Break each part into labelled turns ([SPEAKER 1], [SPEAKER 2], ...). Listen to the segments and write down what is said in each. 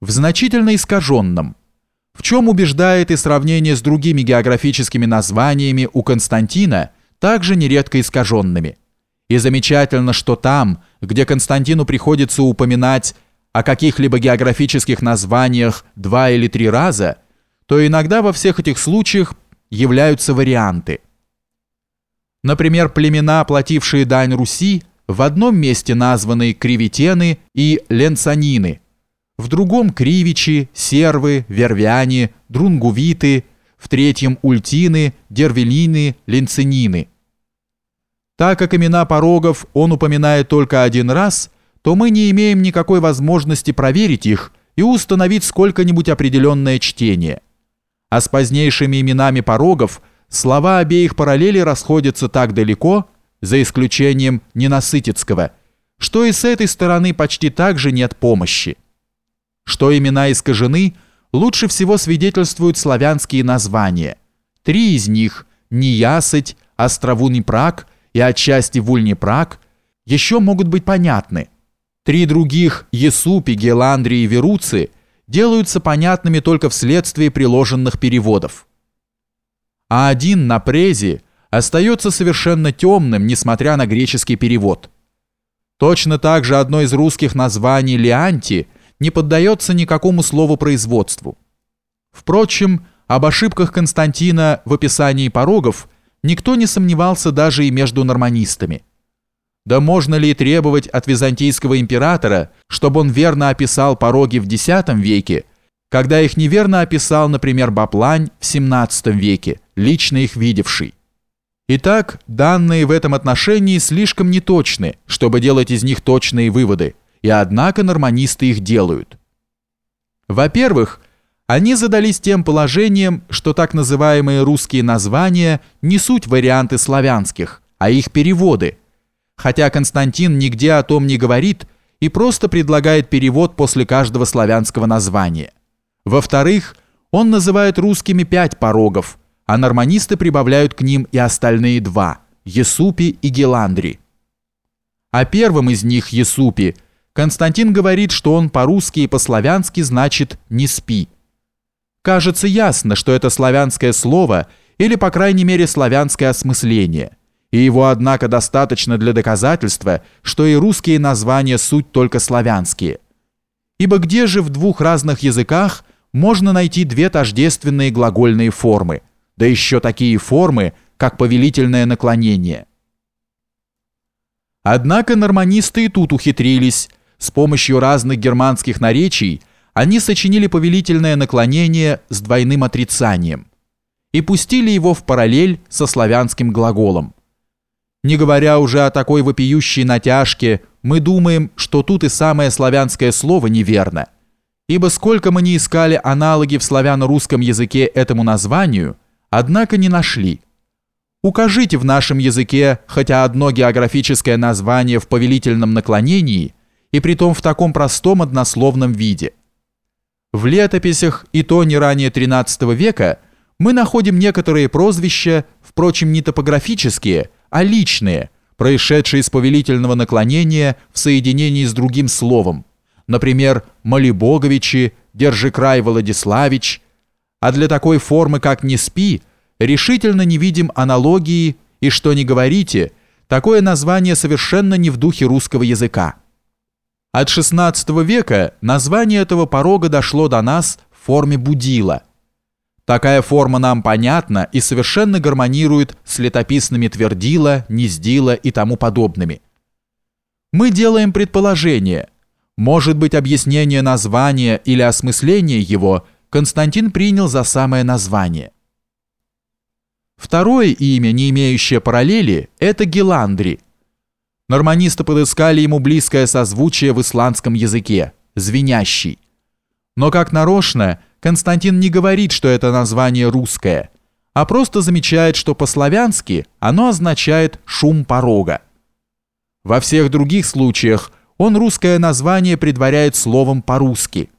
[SPEAKER 1] в значительно искаженном, в чем убеждает и сравнение с другими географическими названиями у Константина, также нередко искаженными. И замечательно, что там, где Константину приходится упоминать о каких-либо географических названиях два или три раза, то иногда во всех этих случаях являются варианты. Например, племена, платившие дань Руси, в одном месте названы креветены и ленцанины, в другом кривичи, сервы, вервяне, друнгувиты, в третьем ультины, дервелины, ленцинины. Так как имена порогов он упоминает только один раз, то мы не имеем никакой возможности проверить их и установить сколько-нибудь определенное чтение. А с позднейшими именами порогов слова обеих параллелей расходятся так далеко, за исключением ненасытицкого, что и с этой стороны почти так же нет помощи. Что имена искажены, лучше всего свидетельствуют славянские названия. Три из них – Ниясыть, Островунипрак и отчасти Вульнипрак – еще могут быть понятны. Три других – Есупи, Геландрии и Веруци – делаются понятными только вследствие приложенных переводов. А один на презе остается совершенно темным, несмотря на греческий перевод. Точно так же одно из русских названий «Леанти» – не поддается никакому слову производству. Впрочем, об ошибках Константина в описании порогов никто не сомневался даже и между норманистами. Да можно ли требовать от византийского императора, чтобы он верно описал пороги в X веке, когда их неверно описал, например, Баплань в XVII веке, лично их видевший? Итак, данные в этом отношении слишком неточны, чтобы делать из них точные выводы – и однако норманисты их делают. Во-первых, они задались тем положением, что так называемые русские названия не суть варианты славянских, а их переводы, хотя Константин нигде о том не говорит и просто предлагает перевод после каждого славянского названия. Во-вторых, он называет русскими пять порогов, а норманисты прибавляют к ним и остальные два – Есупи и Геландри. О первом из них, Есупи – Константин говорит, что он по-русски и по-славянски значит «не спи». Кажется ясно, что это славянское слово или, по крайней мере, славянское осмысление, и его, однако, достаточно для доказательства, что и русские названия суть только славянские. Ибо где же в двух разных языках можно найти две тождественные глагольные формы, да еще такие формы, как повелительное наклонение? Однако норманисты и тут ухитрились – с помощью разных германских наречий они сочинили повелительное наклонение с двойным отрицанием и пустили его в параллель со славянским глаголом. Не говоря уже о такой вопиющей натяжке, мы думаем, что тут и самое славянское слово неверно, ибо сколько мы не искали аналоги в славяно-русском языке этому названию, однако не нашли. Укажите в нашем языке хотя одно географическое название в повелительном наклонении – и притом в таком простом однословном виде. В летописях, и то не ранее XIII века, мы находим некоторые прозвища, впрочем, не топографические, а личные, происшедшие из повелительного наклонения в соединении с другим словом, например, Молибоговичи, Держикрай Владиславич, а для такой формы, как «не спи», решительно не видим аналогии, и что не говорите, такое название совершенно не в духе русского языка. От XVI века название этого порога дошло до нас в форме будила. Такая форма нам понятна и совершенно гармонирует с летописными твердила, нездила и тому подобными. Мы делаем предположение. Может быть, объяснение названия или осмысление его Константин принял за самое название. Второе имя, не имеющее параллели, это Геландри – Норманисты подыскали ему близкое созвучие в исландском языке – звенящий. Но как нарочно, Константин не говорит, что это название русское, а просто замечает, что по-славянски оно означает «шум порога». Во всех других случаях он русское название предваряет словом «по-русски».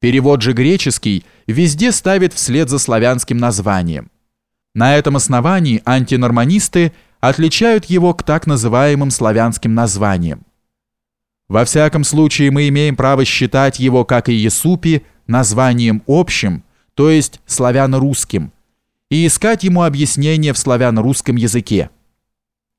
[SPEAKER 1] Перевод же греческий везде ставит вслед за славянским названием. На этом основании антинорманисты отличают его к так называемым славянским названиям. Во всяком случае мы имеем право считать его, как и Есупи, названием общим, то есть славяно-русским, и искать ему объяснение в славяно-русском языке –